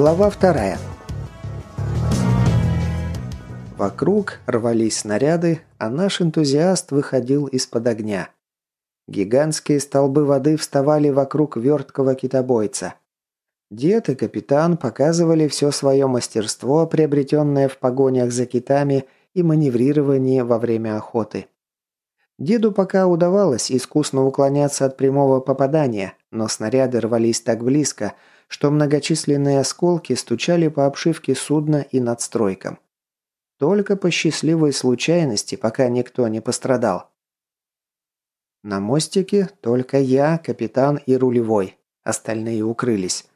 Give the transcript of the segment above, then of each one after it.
Глава вторая. Вокруг рвались снаряды, а наш энтузиаст выходил из-под огня. Гигантские столбы воды вставали вокруг верткого китобойца. Дед и капитан показывали все свое мастерство, приобретенное в погонях за китами и маневрировании во время охоты. Деду пока удавалось искусно уклоняться от прямого попадания, но снаряды рвались так близко, что многочисленные осколки стучали по обшивке судна и надстройкам. Только по счастливой случайности, пока никто не пострадал. На мостике только я, капитан и рулевой. Остальные укрылись.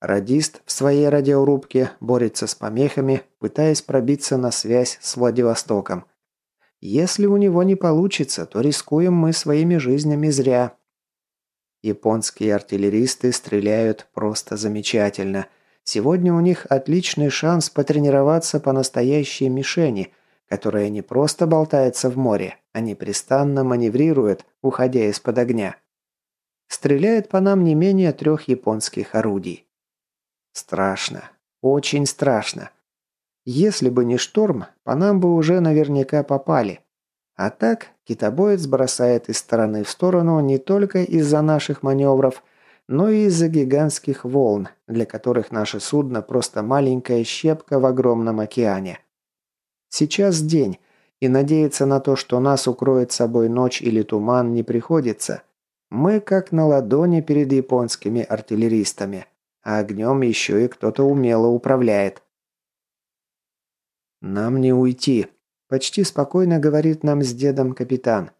Радист в своей радиорубке борется с помехами, пытаясь пробиться на связь с Владивостоком. Если у него не получится, то рискуем мы своими жизнями зря. Японские артиллеристы стреляют просто замечательно. Сегодня у них отличный шанс потренироваться по настоящей мишени, которая не просто болтается в море, а непрестанно маневрирует, уходя из-под огня. Стреляет по нам не менее трех японских орудий. Страшно. Очень страшно. Если бы не шторм, по нам бы уже наверняка попали. А так, китобоец бросает из стороны в сторону не только из-за наших маневров, но и из-за гигантских волн, для которых наше судно просто маленькая щепка в огромном океане. Сейчас день, и надеяться на то, что нас укроет собой ночь или туман, не приходится. Мы как на ладони перед японскими артиллеристами, а огнем еще и кто-то умело управляет. «Нам не уйти», Почти спокойно говорит нам с дедом капитан.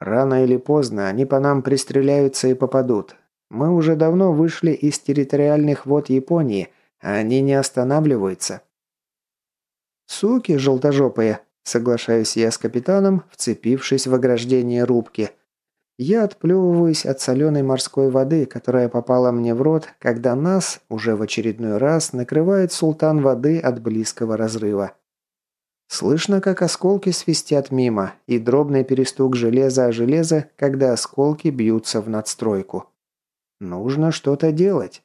Рано или поздно они по нам пристреляются и попадут. Мы уже давно вышли из территориальных вод Японии, а они не останавливаются. «Суки желтожопые», – соглашаюсь я с капитаном, вцепившись в ограждение рубки. Я отплевываюсь от соленой морской воды, которая попала мне в рот, когда нас, уже в очередной раз, накрывает султан воды от близкого разрыва. Слышно, как осколки свистят мимо, и дробный перестук железа о железо, когда осколки бьются в надстройку. Нужно что-то делать.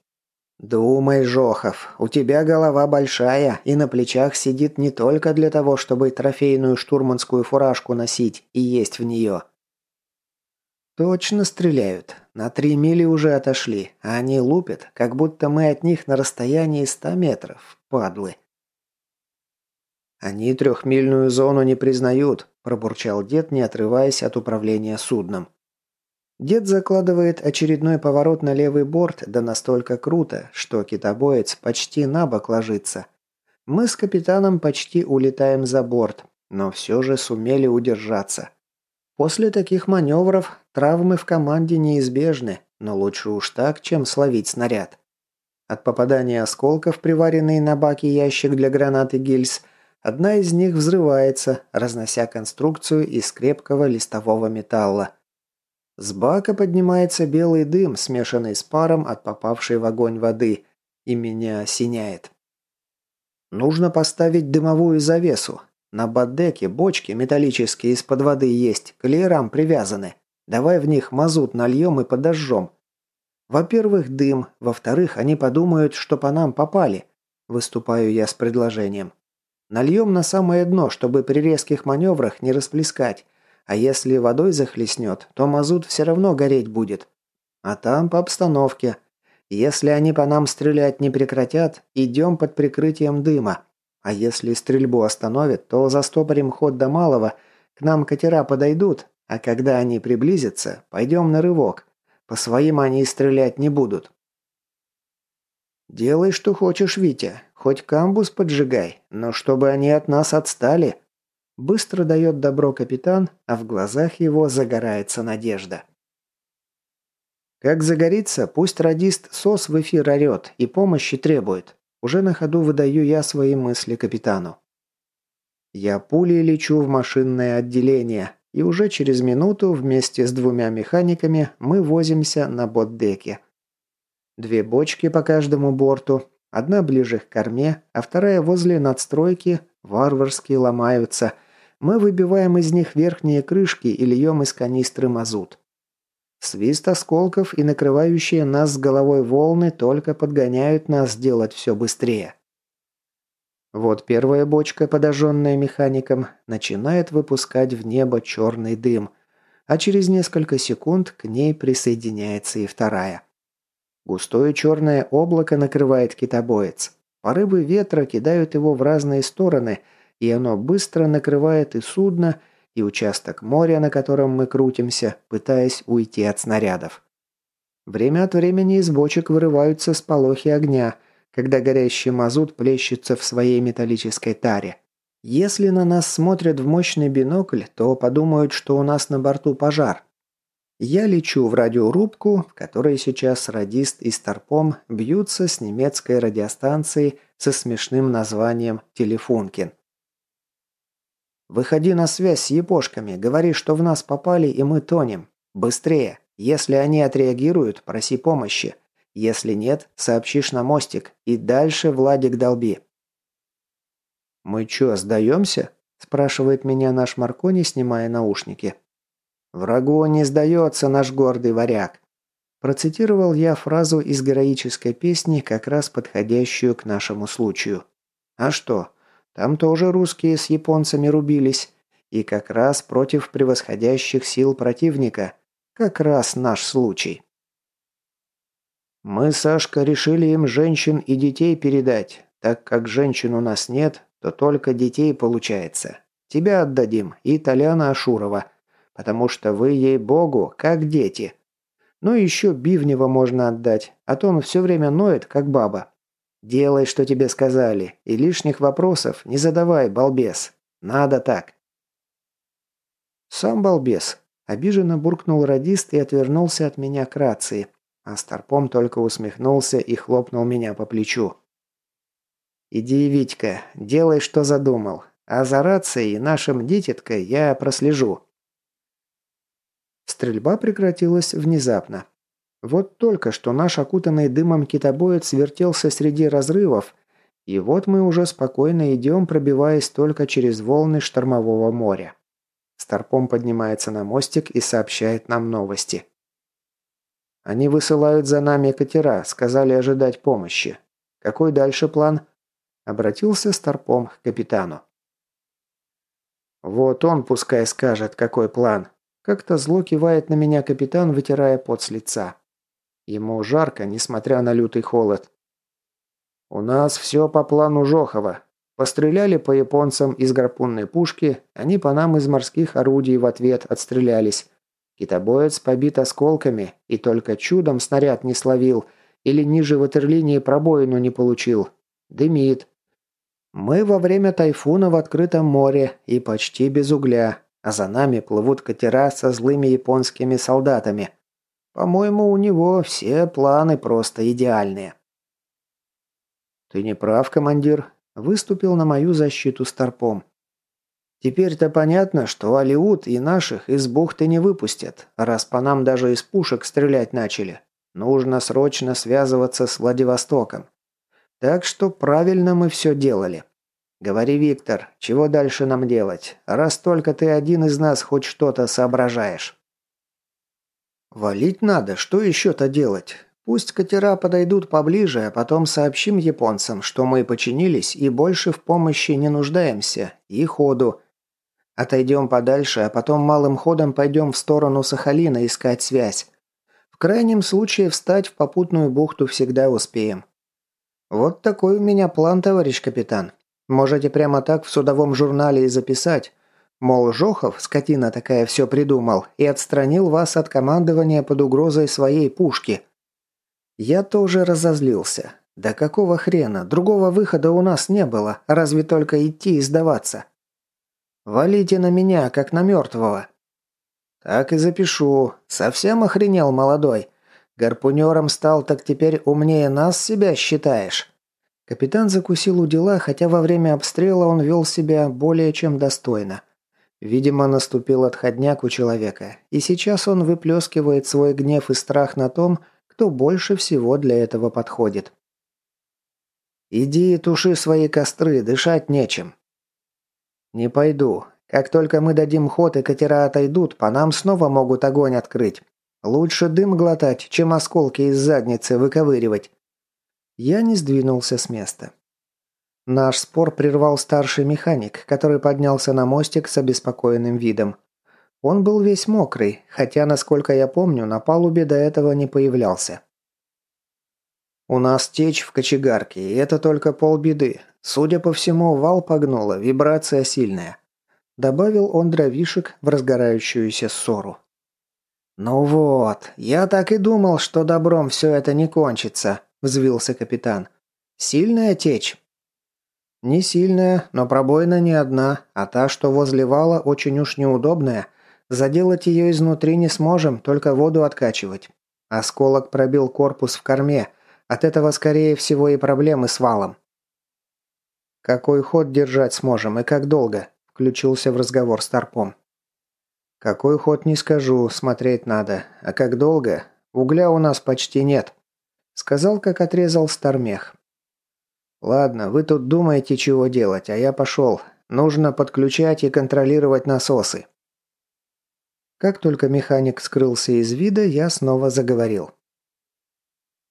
«Думай, Жохов, у тебя голова большая, и на плечах сидит не только для того, чтобы трофейную штурманскую фуражку носить и есть в нее». «Точно стреляют. На три мили уже отошли, а они лупят, как будто мы от них на расстоянии ста метров. Падлы». «Они трехмильную зону не признают», – пробурчал дед, не отрываясь от управления судном. Дед закладывает очередной поворот на левый борт, да настолько круто, что китобоец почти на бок ложится. Мы с капитаном почти улетаем за борт, но все же сумели удержаться. После таких маневров травмы в команде неизбежны, но лучше уж так, чем словить снаряд. От попадания осколков, приваренный на баке ящик для гранаты гильз, Одна из них взрывается, разнося конструкцию из крепкого листового металла. С бака поднимается белый дым, смешанный с паром от попавшей в огонь воды, и меня осеняет. Нужно поставить дымовую завесу. На баддеке бочки металлические из-под воды есть, к леерам привязаны. Давай в них мазут нальем и подожжем. Во-первых, дым. Во-вторых, они подумают, что по нам попали. Выступаю я с предложением. Нальем на самое дно, чтобы при резких маневрах не расплескать. А если водой захлестнет, то мазут все равно гореть будет. А там по обстановке. Если они по нам стрелять не прекратят, идем под прикрытием дыма. А если стрельбу остановят, то застопорим ход до малого, к нам катера подойдут, а когда они приблизятся, пойдем на рывок. По своим они стрелять не будут. «Делай, что хочешь, Витя. Хоть камбус поджигай, но чтобы они от нас отстали». Быстро дает добро капитан, а в глазах его загорается надежда. Как загорится, пусть радист СОС в эфир орет и помощи требует. Уже на ходу выдаю я свои мысли капитану. Я пулей лечу в машинное отделение, и уже через минуту вместе с двумя механиками мы возимся на ботдеке. Две бочки по каждому борту, одна ближе к корме, а вторая возле надстройки, варварски ломаются. Мы выбиваем из них верхние крышки и льем из канистры мазут. Свист осколков и накрывающие нас с головой волны только подгоняют нас сделать все быстрее. Вот первая бочка, подожженная механиком, начинает выпускать в небо черный дым, а через несколько секунд к ней присоединяется и вторая. Густое черное облако накрывает китобоец. Порывы ветра кидают его в разные стороны, и оно быстро накрывает и судно, и участок моря, на котором мы крутимся, пытаясь уйти от снарядов. Время от времени из бочек вырываются сполохи огня, когда горящий мазут плещется в своей металлической таре. Если на нас смотрят в мощный бинокль, то подумают, что у нас на борту пожар. Я лечу в радиорубку, в которой сейчас радист и старпом бьются с немецкой радиостанцией со смешным названием «Телефункин». Выходи на связь с япошками, говори, что в нас попали и мы тонем. Быстрее. Если они отреагируют, проси помощи. Если нет, сообщишь на мостик. И дальше Владик долби. «Мы чё, сдаемся?» – спрашивает меня наш Маркони, снимая наушники. «Врагу не сдается наш гордый варяг». Процитировал я фразу из героической песни, как раз подходящую к нашему случаю. А что? Там тоже русские с японцами рубились. И как раз против превосходящих сил противника. Как раз наш случай. Мы, Сашка, решили им женщин и детей передать. Так как женщин у нас нет, то только детей получается. Тебя отдадим и Толяна Ашурова. Потому что вы, ей-богу, как дети. Ну и еще Бивнева можно отдать, а то он все время ноет, как баба. «Делай, что тебе сказали, и лишних вопросов не задавай, балбес. Надо так». «Сам балбес», – обиженно буркнул радист и отвернулся от меня к рации, а Старпом только усмехнулся и хлопнул меня по плечу. «Иди, Витька, делай, что задумал, а за рацией нашим дитяткой я прослежу». Стрельба прекратилась внезапно. Вот только что наш окутанный дымом китобоец вертелся среди разрывов, и вот мы уже спокойно идем, пробиваясь только через волны штормового моря. Старпом поднимается на мостик и сообщает нам новости. Они высылают за нами катера, сказали ожидать помощи. Какой дальше план? Обратился Старпом к капитану. Вот он пускай скажет, какой план. Как-то зло кивает на меня капитан, вытирая пот с лица. Ему жарко, несмотря на лютый холод. «У нас все по плану Жохова. Постреляли по японцам из гарпунной пушки, они по нам из морских орудий в ответ отстрелялись. Китобоец побит осколками и только чудом снаряд не словил или ниже ватерлинии пробоину не получил. Дымит. Мы во время тайфуна в открытом море и почти без угля, а за нами плывут катера со злыми японскими солдатами. По-моему, у него все планы просто идеальные. Ты не прав, командир, выступил на мою защиту Старпом. Теперь-то понятно, что Алиут и наших из бухты не выпустят, раз по нам даже из пушек стрелять начали. Нужно срочно связываться с Владивостоком. Так что правильно мы все делали. Говори, Виктор, чего дальше нам делать, раз только ты один из нас хоть что-то соображаешь. «Валить надо, что еще-то делать? Пусть катера подойдут поближе, а потом сообщим японцам, что мы починились и больше в помощи не нуждаемся. И ходу. Отойдем подальше, а потом малым ходом пойдем в сторону Сахалина искать связь. В крайнем случае встать в попутную бухту всегда успеем. Вот такой у меня план, товарищ капитан. Можете прямо так в судовом журнале и записать. Мол, Жохов, скотина такая, все придумал и отстранил вас от командования под угрозой своей пушки. Я тоже разозлился. Да какого хрена? Другого выхода у нас не было, разве только идти и сдаваться. Валите на меня, как на мертвого. Так и запишу. Совсем охренел молодой. Гарпунером стал, так теперь умнее нас себя считаешь. Капитан закусил у дела, хотя во время обстрела он вел себя более чем достойно. Видимо, наступил отходняк у человека, и сейчас он выплескивает свой гнев и страх на том, кто больше всего для этого подходит. «Иди и туши свои костры, дышать нечем». «Не пойду. Как только мы дадим ход и катера отойдут, по нам снова могут огонь открыть. Лучше дым глотать, чем осколки из задницы выковыривать». Я не сдвинулся с места. Наш спор прервал старший механик, который поднялся на мостик с обеспокоенным видом. Он был весь мокрый, хотя, насколько я помню, на палубе до этого не появлялся. «У нас течь в кочегарке, и это только полбеды. Судя по всему, вал погнуло, вибрация сильная», – добавил он дровишек в разгорающуюся ссору. «Ну вот, я так и думал, что добром все это не кончится», – взвился капитан. «Сильная течь?» «Не сильная, но пробоина не одна, а та, что возле вала, очень уж неудобная – Заделать ее изнутри не сможем, только воду откачивать. Осколок пробил корпус в корме. От этого, скорее всего, и проблемы с валом. «Какой ход держать сможем и как долго?» – включился в разговор Старпом. «Какой ход не скажу, смотреть надо. А как долго? Угля у нас почти нет», – сказал, как отрезал Стармех. «Ладно, вы тут думаете, чего делать, а я пошел. Нужно подключать и контролировать насосы. Как только механик скрылся из вида, я снова заговорил.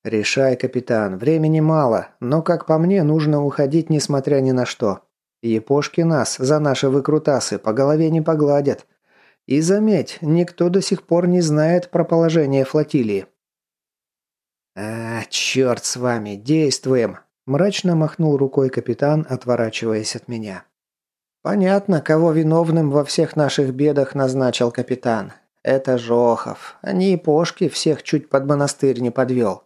«Решай, капитан, времени мало, но, как по мне, нужно уходить несмотря ни на что. Япошки нас за наши выкрутасы по голове не погладят. И заметь, никто до сих пор не знает про положение флотилии». «А, черт с вами, действуем!» – мрачно махнул рукой капитан, отворачиваясь от меня. Понятно, кого виновным во всех наших бедах назначил капитан. Это Жохов. Они и Пошки всех чуть под монастырь не подвел.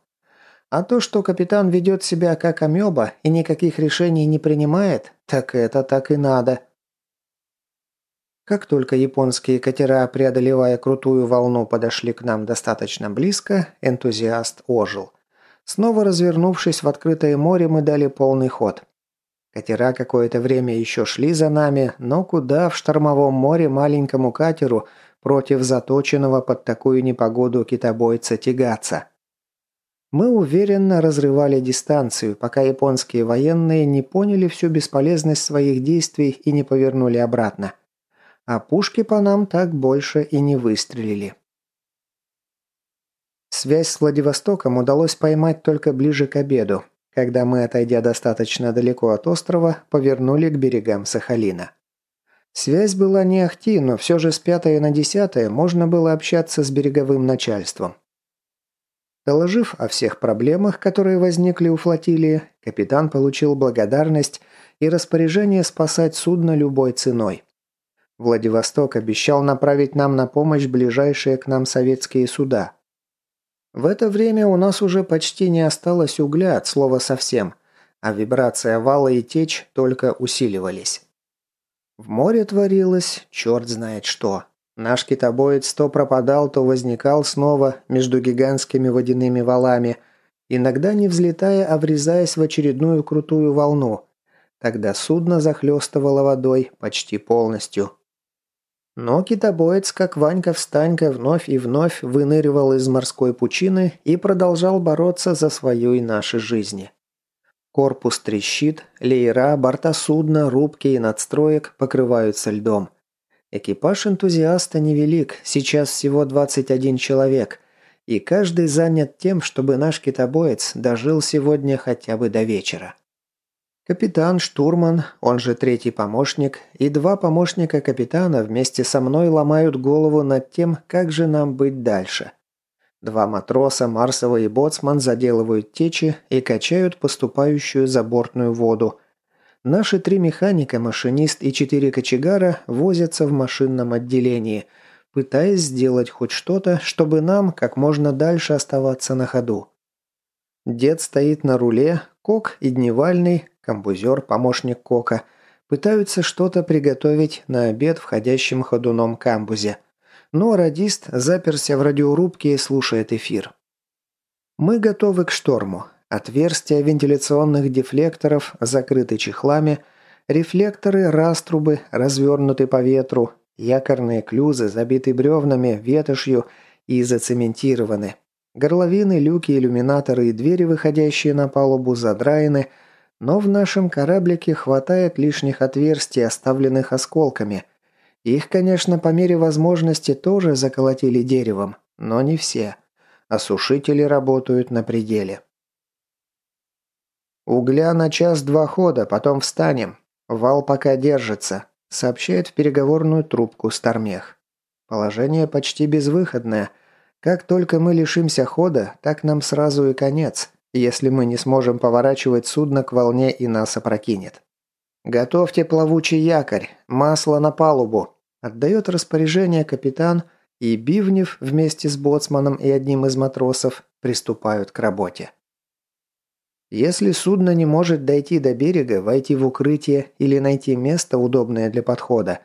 А то, что капитан ведет себя как амеба и никаких решений не принимает, так это так и надо. Как только японские катера, преодолевая крутую волну, подошли к нам достаточно близко, энтузиаст ожил. Снова развернувшись в открытое море, мы дали полный ход. Катера какое-то время еще шли за нами, но куда в штормовом море маленькому катеру против заточенного под такую непогоду китобойца тягаться? Мы уверенно разрывали дистанцию, пока японские военные не поняли всю бесполезность своих действий и не повернули обратно. А пушки по нам так больше и не выстрелили. Связь с Владивостоком удалось поймать только ближе к обеду, когда мы, отойдя достаточно далеко от острова, повернули к берегам Сахалина. Связь была не ахти, но все же с пятое на десятое можно было общаться с береговым начальством. Доложив о всех проблемах, которые возникли у флотилии, капитан получил благодарность и распоряжение спасать судно любой ценой. Владивосток обещал направить нам на помощь ближайшие к нам советские суда – в это время у нас уже почти не осталось угля от слова совсем, а вибрация вала и течь только усиливались. В море творилось черт знает что. Наш китобоец то пропадал, то возникал снова между гигантскими водяными валами, иногда не взлетая, а врезаясь в очередную крутую волну. Тогда судно захлестывало водой почти полностью. Но китобоец, как Ванька-встанька, вновь и вновь выныривал из морской пучины и продолжал бороться за свою и наши жизни. Корпус трещит, леера, борта судна, рубки и надстроек покрываются льдом. Экипаж энтузиаста невелик, сейчас всего 21 человек, и каждый занят тем, чтобы наш китобоец дожил сегодня хотя бы до вечера. Капитан, штурман, он же третий помощник, и два помощника капитана вместе со мной ломают голову над тем, как же нам быть дальше. Два матроса, Марсова и Боцман заделывают течи и качают поступающую забортную воду. Наши три механика, машинист и четыре кочегара возятся в машинном отделении, пытаясь сделать хоть что-то, чтобы нам как можно дальше оставаться на ходу. Дед стоит на руле, Кок и Дневальный, Камбузер, помощник Кока, пытаются что-то приготовить на обед входящим ходуном камбузе. Но радист заперся в радиорубке и слушает эфир. Мы готовы к шторму. Отверстия вентиляционных дефлекторов закрыты чехлами, рефлекторы, раструбы развернуты по ветру, якорные клюзы забиты бревнами, ветошью и зацементированы. Горловины, люки, иллюминаторы и двери, выходящие на палубу, задраены – но в нашем кораблике хватает лишних отверстий, оставленных осколками. Их, конечно, по мере возможности тоже заколотили деревом, но не все. Осушители работают на пределе. «Угля на час-два хода, потом встанем. Вал пока держится», – сообщает в переговорную трубку Стармех. Положение почти безвыходное. Как только мы лишимся хода, так нам сразу и конец, если мы не сможем поворачивать судно к волне и нас опрокинет. «Готовьте плавучий якорь, масло на палубу», – отдает распоряжение капитан, и Бивнев вместе с боцманом и одним из матросов приступают к работе. Если судно не может дойти до берега, войти в укрытие или найти место, удобное для подхода,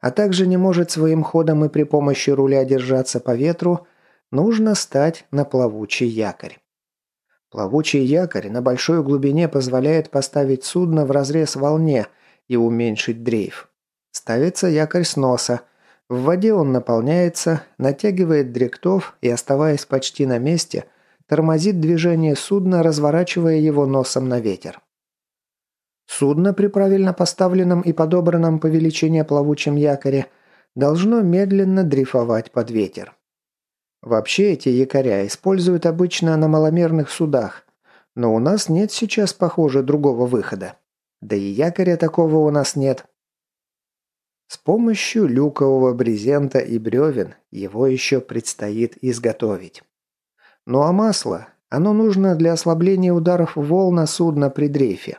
а также не может своим ходом и при помощи руля держаться по ветру, нужно стать на плавучий якорь. Плавучий якорь на большой глубине позволяет поставить судно в разрез волне и уменьшить дрейф. Ставится якорь с носа. В воде он наполняется, натягивает дректов и, оставаясь почти на месте – тормозит движение судна, разворачивая его носом на ветер. Судно при правильно поставленном и подобранном по величине плавучем якоре должно медленно дрейфовать под ветер. Вообще эти якоря используют обычно на маломерных судах, но у нас нет сейчас, похоже, другого выхода. Да и якоря такого у нас нет. С помощью люкового брезента и бревен его еще предстоит изготовить. Ну а масло? Оно нужно для ослабления ударов волн на судно при дрейфе.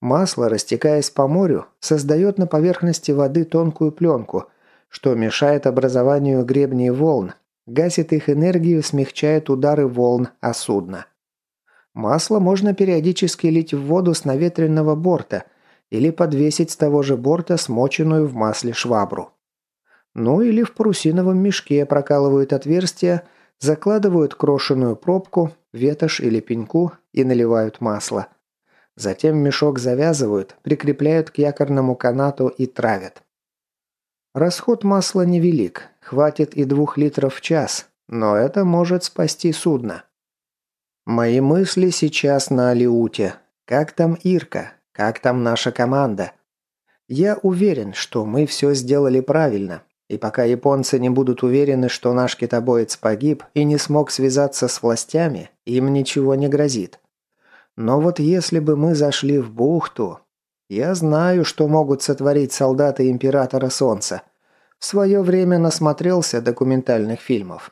Масло, растекаясь по морю, создает на поверхности воды тонкую пленку, что мешает образованию гребней волн, гасит их энергию, смягчает удары волн о судно. Масло можно периодически лить в воду с наветренного борта или подвесить с того же борта смоченную в масле швабру. Ну или в парусиновом мешке прокалывают отверстия, Закладывают крошеную пробку, ветошь или пеньку и наливают масло. Затем мешок завязывают, прикрепляют к якорному канату и травят. Расход масла невелик, хватит и двух литров в час, но это может спасти судно. Мои мысли сейчас на Алиуте. Как там Ирка? Как там наша команда? Я уверен, что мы все сделали правильно, и пока японцы не будут уверены, что наш китобоец погиб и не смог связаться с властями, им ничего не грозит. Но вот если бы мы зашли в бухту... Я знаю, что могут сотворить солдаты Императора Солнца. В свое время насмотрелся документальных фильмов.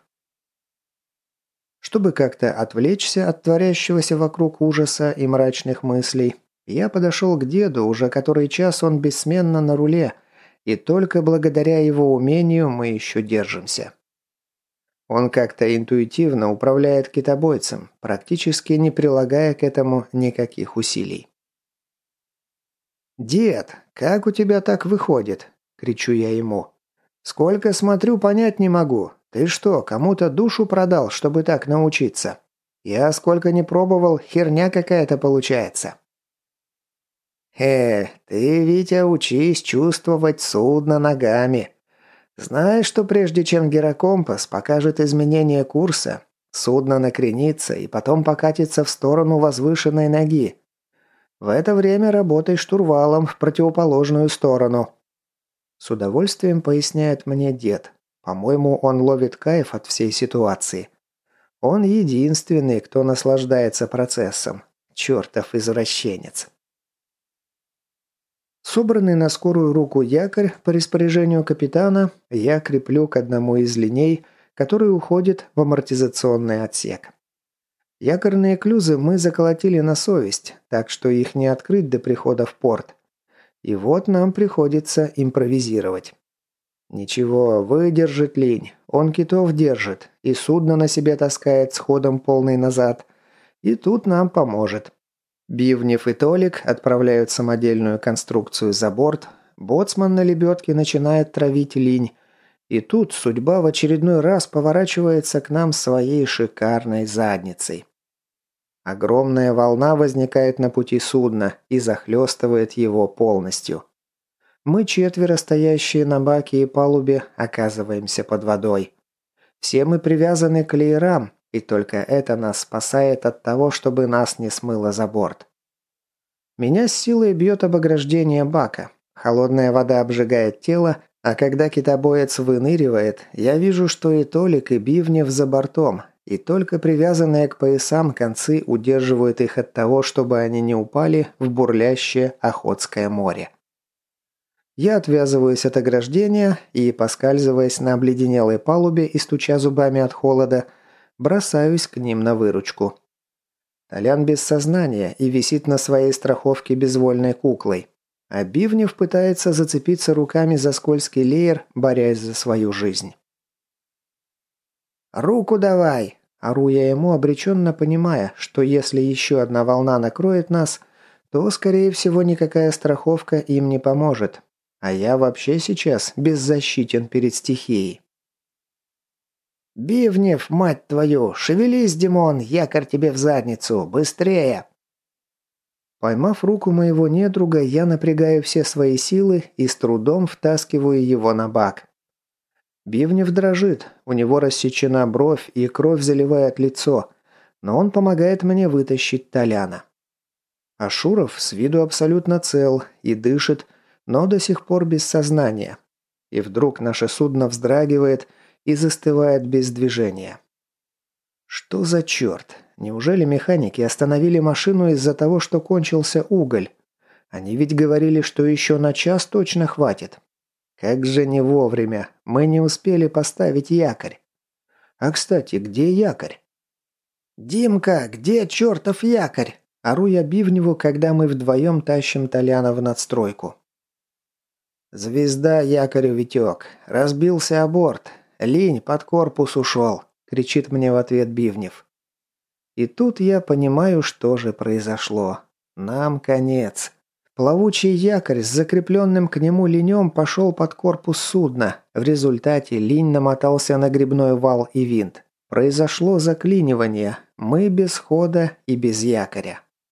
Чтобы как-то отвлечься от творящегося вокруг ужаса и мрачных мыслей, я подошел к деду, уже который час он бессменно на руле – и только благодаря его умению мы еще держимся. Он как-то интуитивно управляет китобойцем, практически не прилагая к этому никаких усилий. «Дед, как у тебя так выходит?» – кричу я ему. «Сколько смотрю, понять не могу. Ты что, кому-то душу продал, чтобы так научиться? Я сколько не пробовал, херня какая-то получается». «Э, ты, Витя, учись чувствовать судно ногами. Знаешь, что прежде чем гирокомпас покажет изменение курса, судно накренится и потом покатится в сторону возвышенной ноги. В это время работай штурвалом в противоположную сторону». С удовольствием поясняет мне дед. По-моему, он ловит кайф от всей ситуации. Он единственный, кто наслаждается процессом. Чертов извращенец. Собранный на скорую руку якорь по распоряжению капитана я креплю к одному из линей, который уходит в амортизационный отсек. Якорные клюзы мы заколотили на совесть, так что их не открыть до прихода в порт. И вот нам приходится импровизировать. Ничего, выдержит линь, он китов держит, и судно на себе таскает с ходом полный назад. И тут нам поможет. Бивнев и Толик отправляют самодельную конструкцию за борт, боцман на лебедке начинает травить линь, и тут судьба в очередной раз поворачивается к нам своей шикарной задницей. Огромная волна возникает на пути судна и захлестывает его полностью. Мы четверо, стоящие на баке и палубе, оказываемся под водой. Все мы привязаны к леерам, и только это нас спасает от того, чтобы нас не смыло за борт. Меня с силой бьет об ограждение бака. Холодная вода обжигает тело, А когда китобоец выныривает, я вижу, что и Толик, и Бивнев за бортом, и только привязанные к поясам концы удерживают их от того, чтобы они не упали в бурлящее Охотское море. Я отвязываюсь от ограждения и, поскальзываясь на обледенелой палубе и стуча зубами от холода, бросаюсь к ним на выручку. Толян без сознания и висит на своей страховке безвольной куклой. А Бивнев пытается зацепиться руками за скользкий леер, борясь за свою жизнь. «Руку давай!» – ору я ему, обреченно понимая, что если еще одна волна накроет нас, то, скорее всего, никакая страховка им не поможет. А я вообще сейчас беззащитен перед стихией. «Бивнев, мать твою! Шевелись, Димон! Якорь тебе в задницу! Быстрее!» Поймав руку моего недруга, я напрягаю все свои силы и с трудом втаскиваю его на бак. Бивнев дрожит, у него рассечена бровь и кровь заливает лицо, но он помогает мне вытащить Толяна. Ашуров с виду абсолютно цел и дышит, но до сих пор без сознания. И вдруг наше судно вздрагивает и застывает без движения. Что за черт? Неужели механики остановили машину из-за того, что кончился уголь? Они ведь говорили, что еще на час точно хватит. Как же не вовремя. Мы не успели поставить якорь. А, кстати, где якорь? «Димка, где чертов якорь?» Ору я Бивневу, когда мы вдвоем тащим Толяна в надстройку. «Звезда якорю Витек. Разбился аборт. Линь под корпус ушел», — кричит мне в ответ Бивнев. И тут я понимаю, что же произошло. Нам конец. Плавучий якорь с закрепленным к нему линем пошел под корпус судна. В результате линь намотался на грибной вал и винт. Произошло заклинивание. Мы без хода и без якоря.